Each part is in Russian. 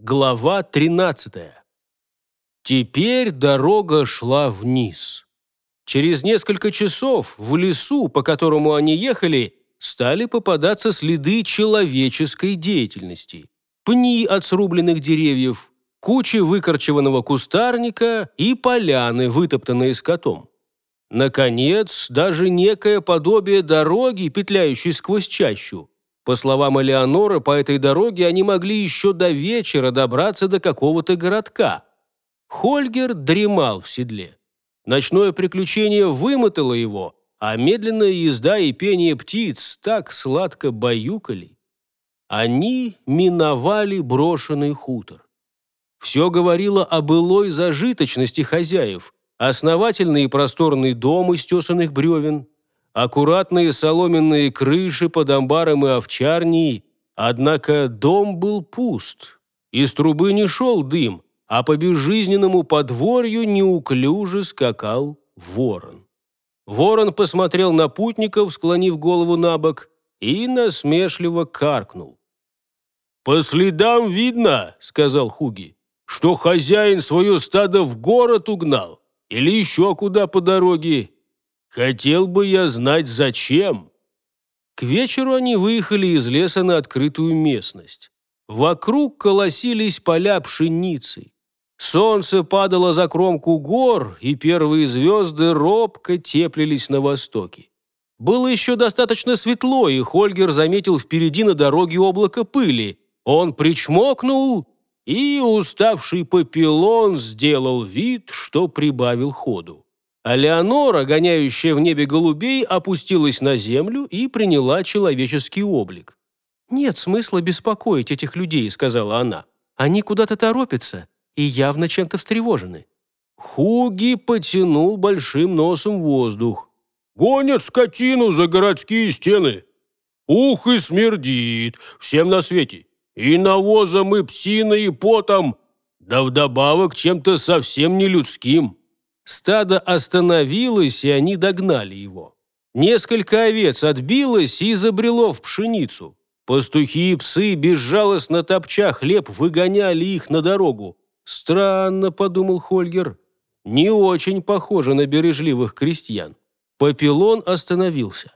Глава 13. Теперь дорога шла вниз. Через несколько часов в лесу, по которому они ехали, стали попадаться следы человеческой деятельности. Пни от срубленных деревьев, кучи выкорчеванного кустарника и поляны, вытоптанные скотом. Наконец, даже некое подобие дороги, петляющей сквозь чащу. По словам Элеоноры, по этой дороге они могли еще до вечера добраться до какого-то городка. Хольгер дремал в седле. Ночное приключение вымотало его, а медленная езда и пение птиц так сладко баюкали. Они миновали брошенный хутор. Все говорило о былой зажиточности хозяев, основательный и просторный дом из тесанных бревен, аккуратные соломенные крыши под амбаром и овчарней, однако дом был пуст. Из трубы не шел дым, а по безжизненному подворью неуклюже скакал ворон. Ворон посмотрел на путников, склонив голову на бок, и насмешливо каркнул. «По следам видно, — сказал Хуги, — что хозяин свое стадо в город угнал или еще куда по дороге. Хотел бы я знать, зачем». К вечеру они выехали из леса на открытую местность. Вокруг колосились поля пшеницы. Солнце падало за кромку гор, и первые звезды робко теплились на востоке. Было еще достаточно светло, и Хольгер заметил впереди на дороге облако пыли. Он причмокнул, и уставший папилон сделал вид, что прибавил ходу. А Леонора, гоняющая в небе голубей, опустилась на землю и приняла человеческий облик. «Нет смысла беспокоить этих людей», — сказала она. «Они куда-то торопятся и явно чем-то встревожены. Хуги потянул большим носом воздух. «Гонят скотину за городские стены. Ух и смердит, всем на свете. И навозом, и псиной, и потом, да вдобавок чем-то совсем не людским». Стадо остановилось, и они догнали его. Несколько овец отбилось и забрело в пшеницу. Пастухи и псы, безжалостно топча хлеб, выгоняли их на дорогу. «Странно», — подумал Хольгер, — «не очень похоже на бережливых крестьян». Папилон остановился.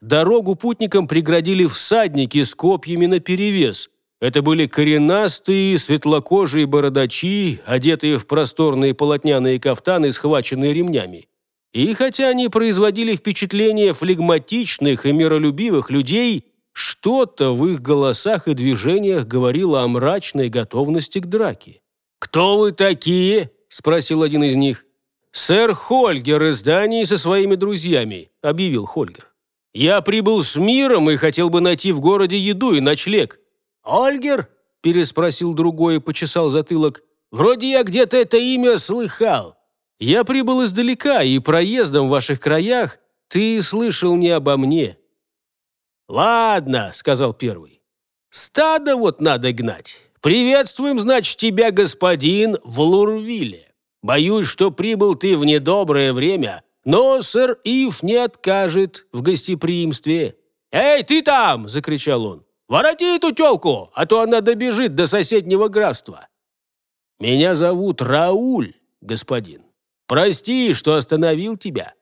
Дорогу путникам преградили всадники с копьями наперевес. Это были коренастые, светлокожие бородачи, одетые в просторные полотняные кафтаны, схваченные ремнями. И хотя они производили впечатление флегматичных и миролюбивых людей, что-то в их голосах и движениях говорило о мрачной готовности к драке. «Кто вы такие?» – спросил один из них. «Сэр Хольгер из Дании со своими друзьями», – объявил Хольгер. «Я прибыл с миром и хотел бы найти в городе еду и ночлег». «Ольгер?» – переспросил другой и почесал затылок. «Вроде я где-то это имя слыхал». «Я прибыл издалека, и проездом в ваших краях ты слышал не обо мне». «Ладно», – сказал первый. «Стадо вот надо гнать. «Приветствуем, значит, тебя, господин, в Лурвиле. Боюсь, что прибыл ты в недоброе время, но сэр Ив не откажет в гостеприимстве». «Эй, ты там!» – закричал он. «Вороти эту тёлку, а то она добежит до соседнего графства». «Меня зовут Рауль, господин. Прости, что остановил тебя».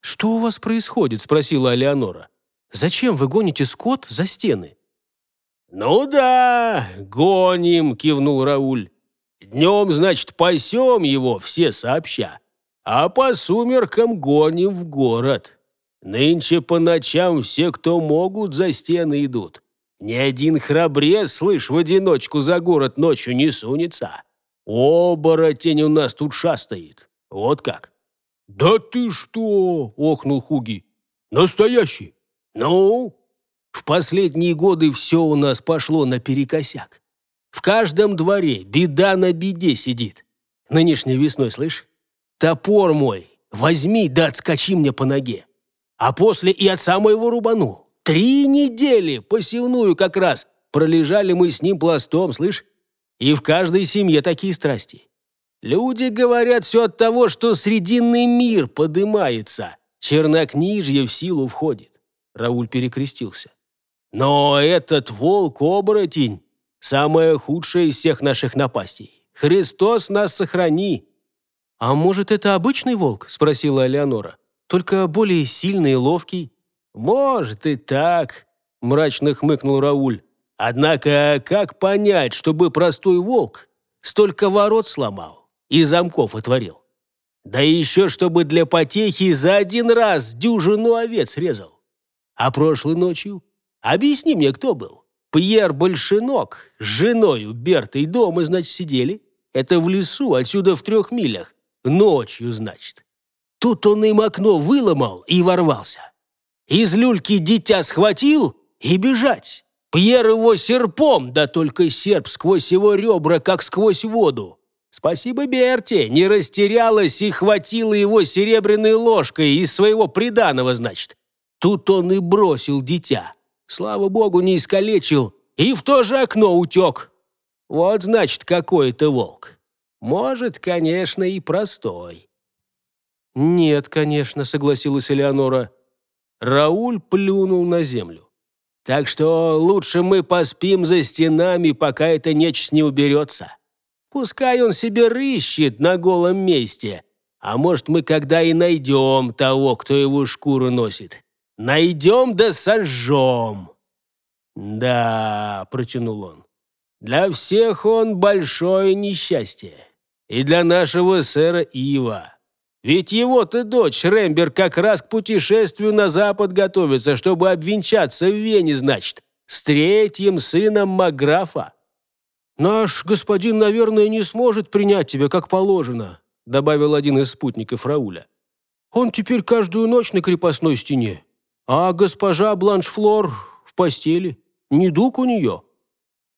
«Что у вас происходит?» – спросила Алеонора. «Зачем вы гоните скот за стены?» «Ну да, гоним», — кивнул Рауль. «Днем, значит, пасем его все сообща, а по сумеркам гоним в город. Нынче по ночам все, кто могут, за стены идут. Ни один храбрец, слышь, в одиночку за город ночью не сунется. Оборотень у нас тут шастает. Вот как». «Да ты что?» — охнул Хуги. «Настоящий?» «Ну, в последние годы все у нас пошло наперекосяк. В каждом дворе беда на беде сидит. Нынешней весной, слышь? Топор мой, возьми да отскочи мне по ноге. А после и отца моего рубанул. Три недели, посевную как раз, пролежали мы с ним пластом, слышь? И в каждой семье такие страсти. Люди говорят все от того, что срединный мир подымается, чернокнижье в силу входит. Рауль перекрестился. Но этот волк-оборотень Самое худшее из всех наших напастей. Христос нас сохрани!» «А может, это обычный волк?» – спросила Элеонора. «Только более сильный и ловкий?» «Может и так», – мрачно хмыкнул Рауль. «Однако как понять, чтобы простой волк столько ворот сломал и замков отворил? Да еще чтобы для потехи за один раз дюжину овец резал. А прошлой ночью? Объясни мне, кто был? Пьер Большинок с женою Бертой дома, значит, сидели? Это в лесу, отсюда в трех милях. Ночью, значит. Тут он им окно выломал и ворвался. Из люльки дитя схватил и бежать. Пьер его серпом, да только серп сквозь его ребра, как сквозь воду. Спасибо Берте, не растерялась и хватила его серебряной ложкой из своего приданого, значит. Тут он и бросил дитя. Слава богу, не искалечил, и в то же окно утек. Вот, значит, какой это волк. Может, конечно, и простой. «Нет, конечно», — согласилась Элеонора. Рауль плюнул на землю. «Так что лучше мы поспим за стенами, пока эта нечисть не уберется. Пускай он себе рыщет на голом месте, а может, мы когда и найдем того, кто его шкуру носит. Найдем да сожжем». «Да», — протянул он, — «для всех он большое несчастье. И для нашего сэра Ива. Ведь его-то дочь Рэмбер как раз к путешествию на запад готовится, чтобы обвенчаться в Вене, значит, с третьим сыном Маграфа. «Наш господин, наверное, не сможет принять тебя как положено», добавил один из спутников Рауля. «Он теперь каждую ночь на крепостной стене, а госпожа Бланшфлор в постели. Недуг у нее».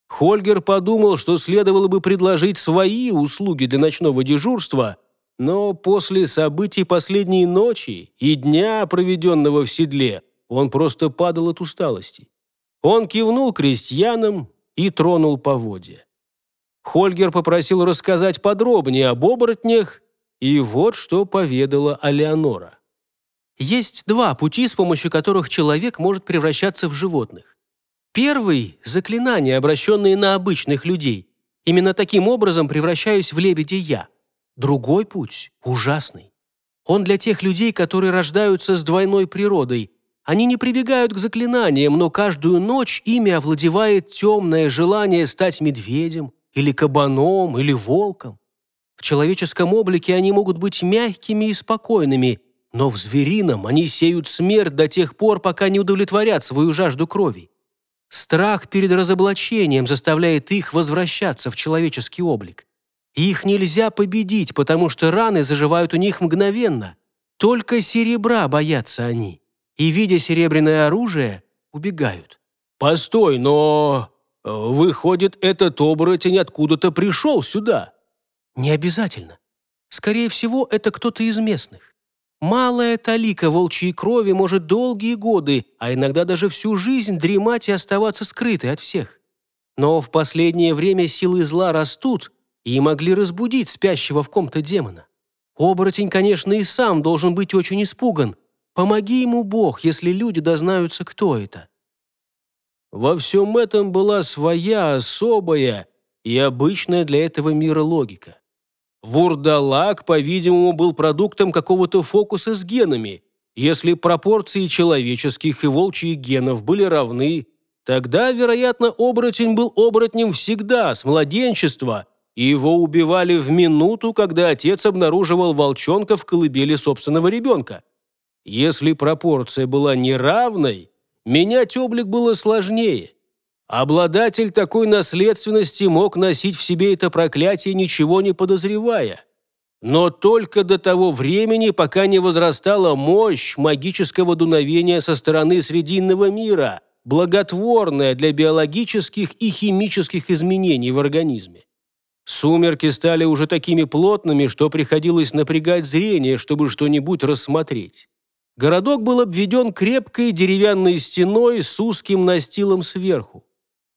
Хольгер подумал, что следовало бы предложить свои услуги для ночного дежурства, но после событий последней ночи и дня, проведенного в седле, он просто падал от усталости. Он кивнул крестьянам и тронул поводья. Хольгер попросил рассказать подробнее об оборотнях, и вот что поведала Алеонора. Есть два пути, с помощью которых человек может превращаться в животных. Первый – заклинания, обращенные на обычных людей. Именно таким образом превращаюсь в лебедя я. Другой путь – ужасный. Он для тех людей, которые рождаются с двойной природой. Они не прибегают к заклинаниям, но каждую ночь ими овладевает темное желание стать медведем, или кабаном, или волком. В человеческом облике они могут быть мягкими и спокойными, но в зверином они сеют смерть до тех пор, пока не удовлетворят свою жажду крови. Страх перед разоблачением заставляет их возвращаться в человеческий облик. Их нельзя победить, потому что раны заживают у них мгновенно. Только серебра боятся они. И, видя серебряное оружие, убегают. «Постой, но... Выходит, этот оборотень откуда-то пришел сюда?» «Не обязательно. Скорее всего, это кто-то из местных. Малая талика волчьей крови может долгие годы, а иногда даже всю жизнь дремать и оставаться скрытой от всех. Но в последнее время силы зла растут и могли разбудить спящего в ком-то демона. Оборотень, конечно, и сам должен быть очень испуган. Помоги ему Бог, если люди дознаются, кто это. Во всем этом была своя особая и обычная для этого мира логика. Вурдалак, по-видимому, был продуктом какого-то фокуса с генами. Если пропорции человеческих и волчьих генов были равны, тогда, вероятно, оборотень был оборотнем всегда, с младенчества, и его убивали в минуту, когда отец обнаруживал волчонка в колыбели собственного ребенка. Если пропорция была неравной, менять облик было сложнее. Обладатель такой наследственности мог носить в себе это проклятие, ничего не подозревая. Но только до того времени, пока не возрастала мощь магического дуновения со стороны Срединного мира, благотворная для биологических и химических изменений в организме. Сумерки стали уже такими плотными, что приходилось напрягать зрение, чтобы что-нибудь рассмотреть. Городок был обведен крепкой деревянной стеной с узким настилом сверху.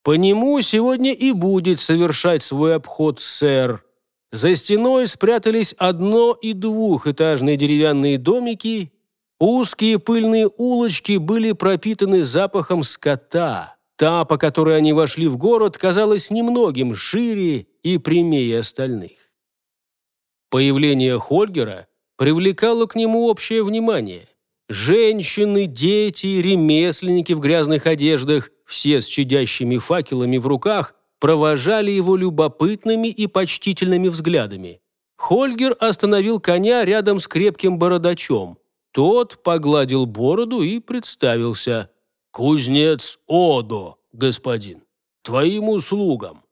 По нему сегодня и будет совершать свой обход сэр. За стеной спрятались одно- и двухэтажные деревянные домики. Узкие пыльные улочки были пропитаны запахом скота. Та, по которой они вошли в город, казалась немногим шире и прямее остальных. Появление Хольгера привлекало к нему общее внимание. Женщины, дети, ремесленники в грязных одеждах, все с чадящими факелами в руках, провожали его любопытными и почтительными взглядами. Хольгер остановил коня рядом с крепким бородачом. Тот погладил бороду и представился. «Кузнец Одо, господин, твоим услугам».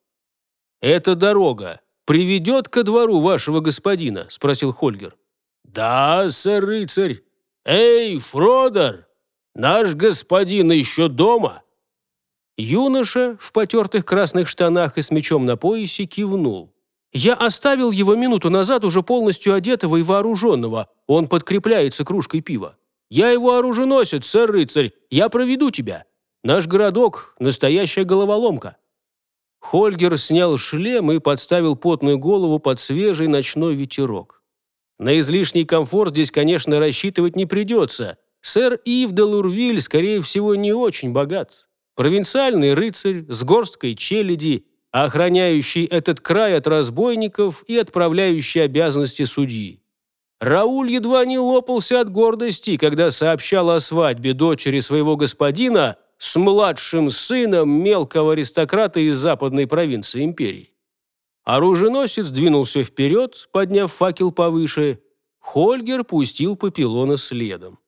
«Эта дорога приведет ко двору вашего господина?» – спросил Хольгер. «Да, сэр-рыцарь. Эй, Фродер, наш господин еще дома?» Юноша в потертых красных штанах и с мечом на поясе кивнул. «Я оставил его минуту назад уже полностью одетого и вооруженного. Он подкрепляется кружкой пива. Я его оруженосец, сэр-рыцарь. Я проведу тебя. Наш городок – настоящая головоломка». Хольгер снял шлем и подставил потную голову под свежий ночной ветерок. На излишний комфорт здесь, конечно, рассчитывать не придется. Сэр Ив де Лурвиль, скорее всего, не очень богат. Провинциальный рыцарь с горсткой челяди, охраняющий этот край от разбойников и отправляющий обязанности судьи. Рауль едва не лопался от гордости, когда сообщал о свадьбе дочери своего господина с младшим сыном мелкого аристократа из западной провинции империи. Оруженосец двинулся вперед, подняв факел повыше. Хольгер пустил Папилона следом.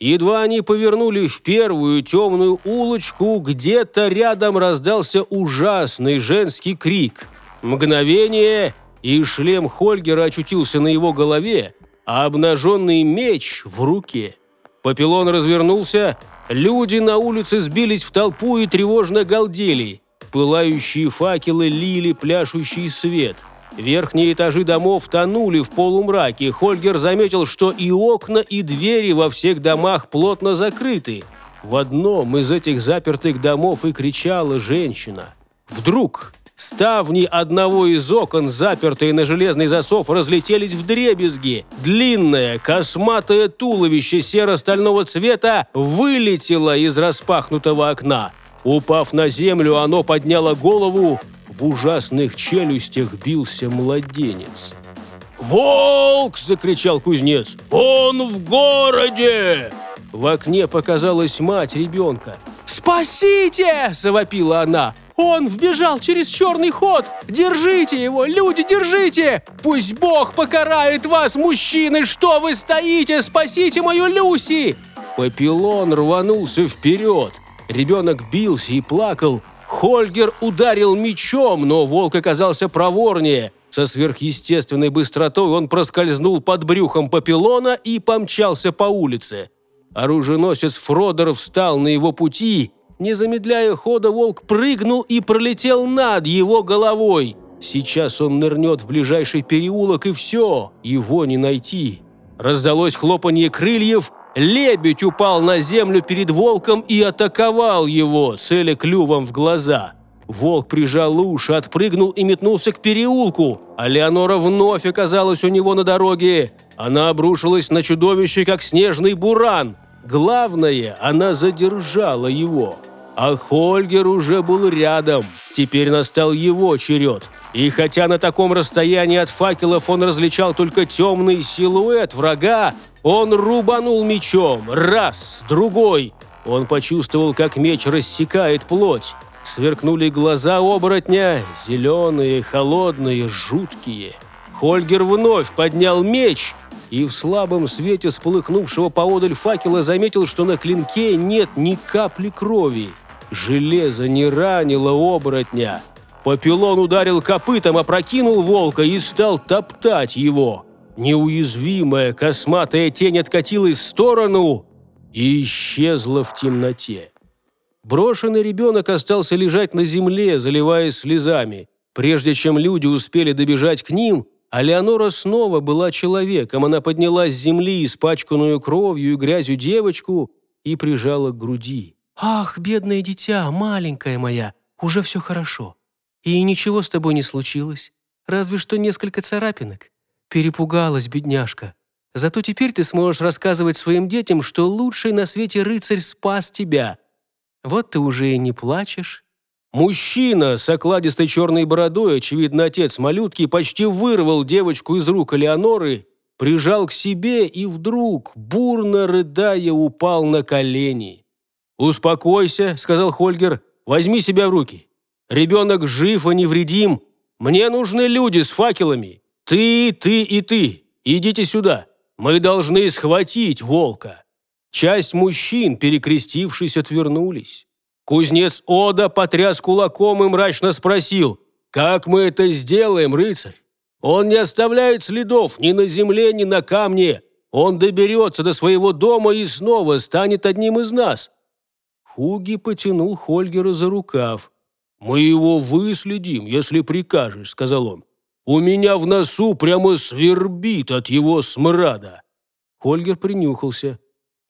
Едва они повернули в первую темную улочку, где-то рядом раздался ужасный женский крик. Мгновение, и шлем Хольгера очутился на его голове, а обнаженный меч в руке. Папилон развернулся, люди на улице сбились в толпу и тревожно галдели. Пылающие факелы лили пляшущий свет. Верхние этажи домов тонули в полумраке. Хольгер заметил, что и окна, и двери во всех домах плотно закрыты. В одном из этих запертых домов и кричала женщина. Вдруг ставни одного из окон, запертые на железный засов, разлетелись в дребезги. Длинное, косматое туловище серо-стального цвета вылетело из распахнутого окна. Упав на землю, оно подняло голову. В ужасных челюстях бился младенец. «Волк!» – закричал кузнец. «Он в городе!» В окне показалась мать ребенка. «Спасите!» – завопила она. «Он вбежал через черный ход! Держите его, люди, держите! Пусть Бог покарает вас, мужчины! Что вы стоите? Спасите мою Люси!» Папилон рванулся вперед. Ребенок бился и плакал. Хольгер ударил мечом, но волк оказался проворнее. Со сверхъестественной быстротой он проскользнул под брюхом папилона и помчался по улице. Оруженосец Фродер встал на его пути. Не замедляя хода, волк прыгнул и пролетел над его головой. Сейчас он нырнет в ближайший переулок, и все, его не найти. Раздалось хлопанье крыльев – Лебедь упал на землю перед волком и атаковал его, целя клювом в глаза. Волк прижал уши, отпрыгнул и метнулся к переулку, а Леонора вновь оказалась у него на дороге. Она обрушилась на чудовище, как снежный буран. Главное, она задержала его. А Хольгер уже был рядом. Теперь настал его черед. И хотя на таком расстоянии от факелов он различал только темный силуэт врага, он рубанул мечом. Раз, другой. Он почувствовал, как меч рассекает плоть. Сверкнули глаза оборотня, зеленые, холодные, жуткие. Хольгер вновь поднял меч и в слабом свете сполыхнувшего поодаль факела заметил, что на клинке нет ни капли крови. Железо не ранило оборотня. Папилон ударил копытом, опрокинул волка и стал топтать его. Неуязвимая косматая тень откатилась в сторону и исчезла в темноте. Брошенный ребенок остался лежать на земле, заливаясь слезами. Прежде чем люди успели добежать к ним, а Леонора снова была человеком. Она подняла с земли испачканную кровью и грязью девочку и прижала к груди. «Ах, бедное дитя, маленькая моя, уже все хорошо. И ничего с тобой не случилось, разве что несколько царапинок. Перепугалась бедняжка. Зато теперь ты сможешь рассказывать своим детям, что лучший на свете рыцарь спас тебя. Вот ты уже и не плачешь». Мужчина с окладистой черной бородой, очевидно, отец малютки, почти вырвал девочку из рук Элеоноры, прижал к себе и вдруг, бурно рыдая, упал на колени. «Успокойся», — сказал Хольгер, — «возьми себя в руки. Ребенок жив и невредим. Мне нужны люди с факелами. Ты, ты и ты. Идите сюда. Мы должны схватить волка». Часть мужчин, перекрестившись, отвернулись. Кузнец Ода потряс кулаком и мрачно спросил, «Как мы это сделаем, рыцарь? Он не оставляет следов ни на земле, ни на камне. Он доберется до своего дома и снова станет одним из нас». Хуги потянул Хольгера за рукав. «Мы его выследим, если прикажешь», — сказал он. «У меня в носу прямо свербит от его смрада». Хольгер принюхался.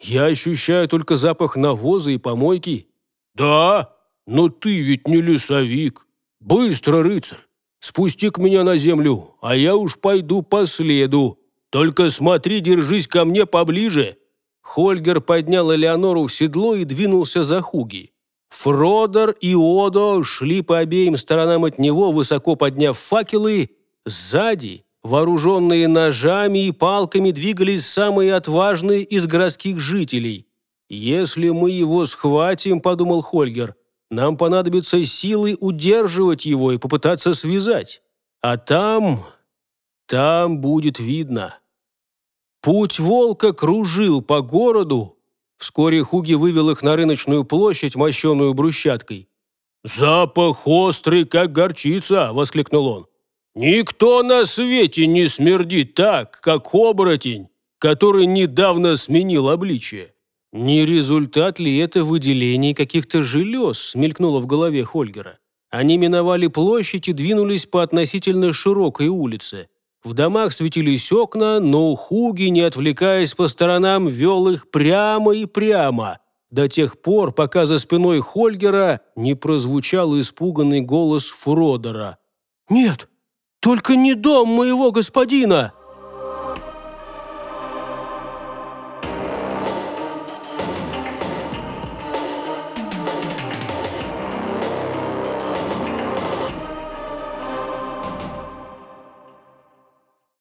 «Я ощущаю только запах навоза и помойки. «Да, но ты ведь не лесовик. Быстро, рыцарь, спусти к меня на землю, а я уж пойду по следу. Только смотри, держись ко мне поближе». Хольгер поднял Элеонору в седло и двинулся за Хуги. Фродер и Одо шли по обеим сторонам от него, высоко подняв факелы. Сзади, вооруженные ножами и палками, двигались самые отважные из городских жителей – «Если мы его схватим, — подумал Хольгер, — нам понадобятся силы удерживать его и попытаться связать. А там... там будет видно». Путь волка кружил по городу. Вскоре Хуги вывел их на рыночную площадь, мощенную брусчаткой. «Запах острый, как горчица!» — воскликнул он. «Никто на свете не смердит так, как оборотень, который недавно сменил обличие. Не результат ли это выделения каких-то желез, мелькнуло в голове Хольгера. Они миновали площадь и двинулись по относительно широкой улице. В домах светились окна, но Хуги, не отвлекаясь по сторонам, вел их прямо и прямо, до тех пор, пока за спиной Хольгера не прозвучал испуганный голос Фродера. «Нет, только не дом моего господина!»